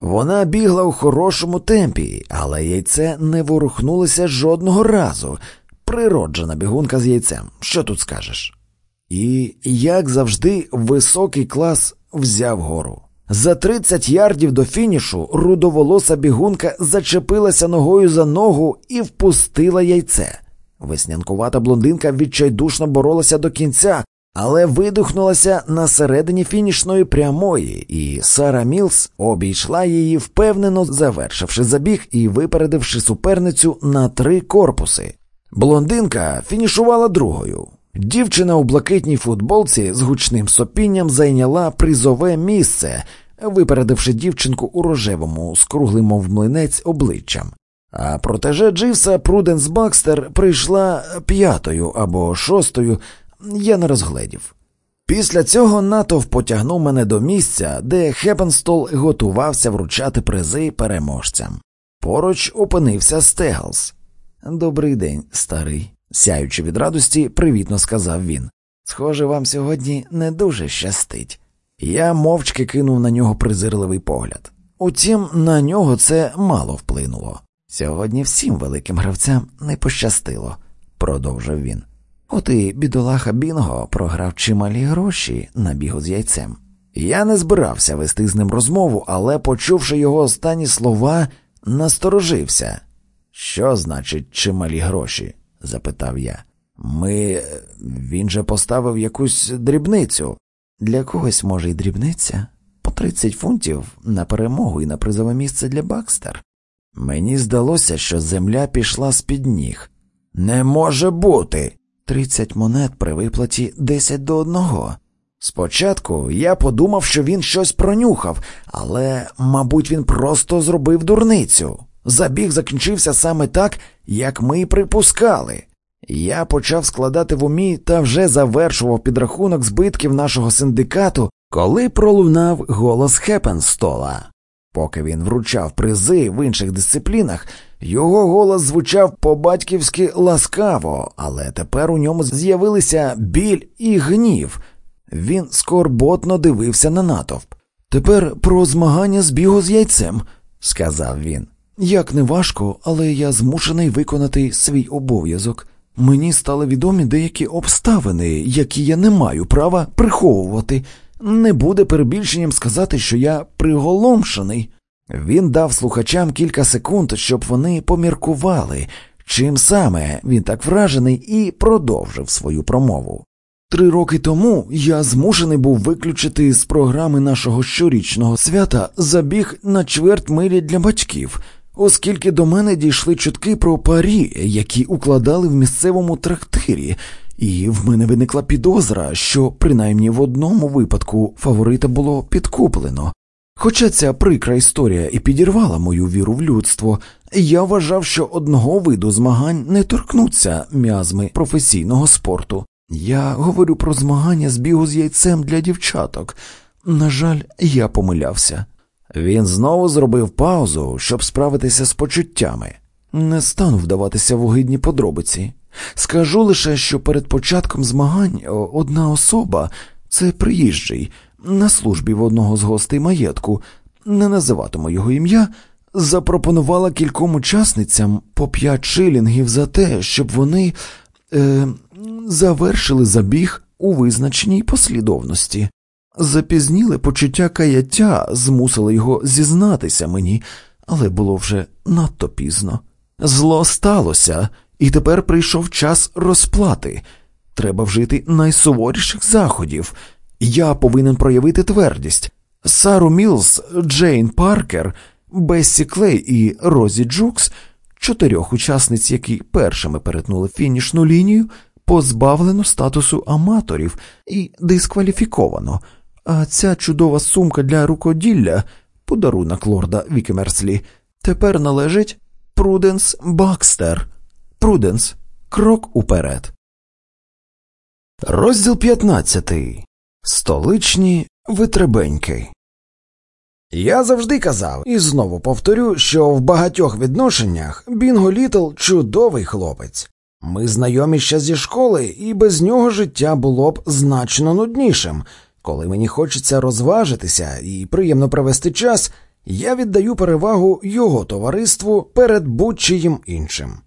Вона бігла у хорошому темпі, але яйце не ворухнулося жодного разу. Природжена бігунка з яйцем. Що тут скажеш? І, як завжди, високий клас взяв гору. За 30 ярдів до фінішу рудоволоса бігунка зачепилася ногою за ногу і впустила яйце. Веснянкувата блондинка відчайдушно боролася до кінця, але видухнулася на середині фінішної прямої, і Сара Мілс обійшла її, впевнено завершивши забіг і випередивши суперницю на три корпуси. Блондинка фінішувала другою. Дівчина у блакитній футболці з гучним сопінням зайняла призове місце, випередивши дівчинку у рожевому, з круглим мов млинець обличчям. А протеже Дживса Пруденс Бакстер прийшла п'ятою або шостою, я не розгледів. Після цього натовп потягнув мене до місця, де Хепенстол готувався вручати призи переможцям. Поруч опинився Стеглс. Добрий день, старий, сяючи від радості, привітно сказав він. Схоже, вам сьогодні не дуже щастить. Я мовчки кинув на нього презирливий погляд. Утім, на нього це мало вплинуло. Сьогодні всім великим гравцям не пощастило, продовжив він. От і бідолаха Бінго програв чималі гроші на бігу з яйцем. Я не збирався вести з ним розмову, але, почувши його останні слова, насторожився. Що значить чималі гроші? запитав я. Ми. Він же поставив якусь дрібницю. Для когось, може, й дрібниця, по 30 фунтів на перемогу і на призове місце для Бакстер. Мені здалося, що земля пішла з під ніг. Не може бути. 30 монет при виплаті 10 до одного. Спочатку я подумав, що він щось пронюхав, але, мабуть, він просто зробив дурницю. Забіг закінчився саме так, як ми й припускали. Я почав складати в умі та вже завершував підрахунок збитків нашого синдикату, коли пролунав голос Хепенстола. Поки він вручав призи в інших дисциплінах, його голос звучав по-батьківськи ласкаво, але тепер у ньому з'явилися біль і гнів. Він скорботно дивився на натовп. Тепер про змагання з бігу з яйцем, сказав він. Як не важко, але я змушений виконати свій обов'язок. Мені стали відомі деякі обставини, які я не маю права приховувати. Не буде перебільшенням сказати, що я приголомшений. Він дав слухачам кілька секунд, щоб вони поміркували, чим саме він так вражений, і продовжив свою промову. Три роки тому я змушений був виключити з програми нашого щорічного свята забіг на чверть милі для батьків, оскільки до мене дійшли чутки про парі, які укладали в місцевому трактирі, і в мене виникла підозра, що принаймні в одному випадку фаворита було підкуплено. Хоча ця прикра історія і підірвала мою віру в людство, я вважав, що одного виду змагань не торкнуться м'язми професійного спорту. Я говорю про змагання з бігу з яйцем для дівчаток. На жаль, я помилявся. Він знову зробив паузу, щоб справитися з почуттями. Не стану вдаватися в огидні подробиці. Скажу лише, що перед початком змагань одна особа, це приїжджий, на службі в одного з гостей маєтку, не називатиму його ім'я, запропонувала кільком учасницям по п'ять шилінгів за те, щоб вони е, завершили забіг у визначеній послідовності. Запізніле почуття каяття змусило його зізнатися мені, але було вже надто пізно. Зло сталося, і тепер прийшов час розплати. Треба вжити найсуворіших заходів. Я повинен проявити твердість. Сару Мілс, Джейн Паркер, Бессі Клей і Розі Джукс, чотирьох учасниць, які першими перетнули фінішну лінію, позбавлено статусу аматорів і дискваліфіковано. А ця чудова сумка для рукоділля, подарунок лорда Вікемерслі, тепер належить Пруденс Бакстер. Пруденс, крок уперед. Розділ 15. Столичні витребеньки. Я завжди казав і знову повторю, що в багатьох відношеннях Бінго Літл чудовий хлопець. Ми знайомі ще зі школи, і без нього життя було б значно нуднішим. Коли мені хочеться розважитися і приємно провести час, Я віддаю перевагу його товариству перед будь-чиїм іншим.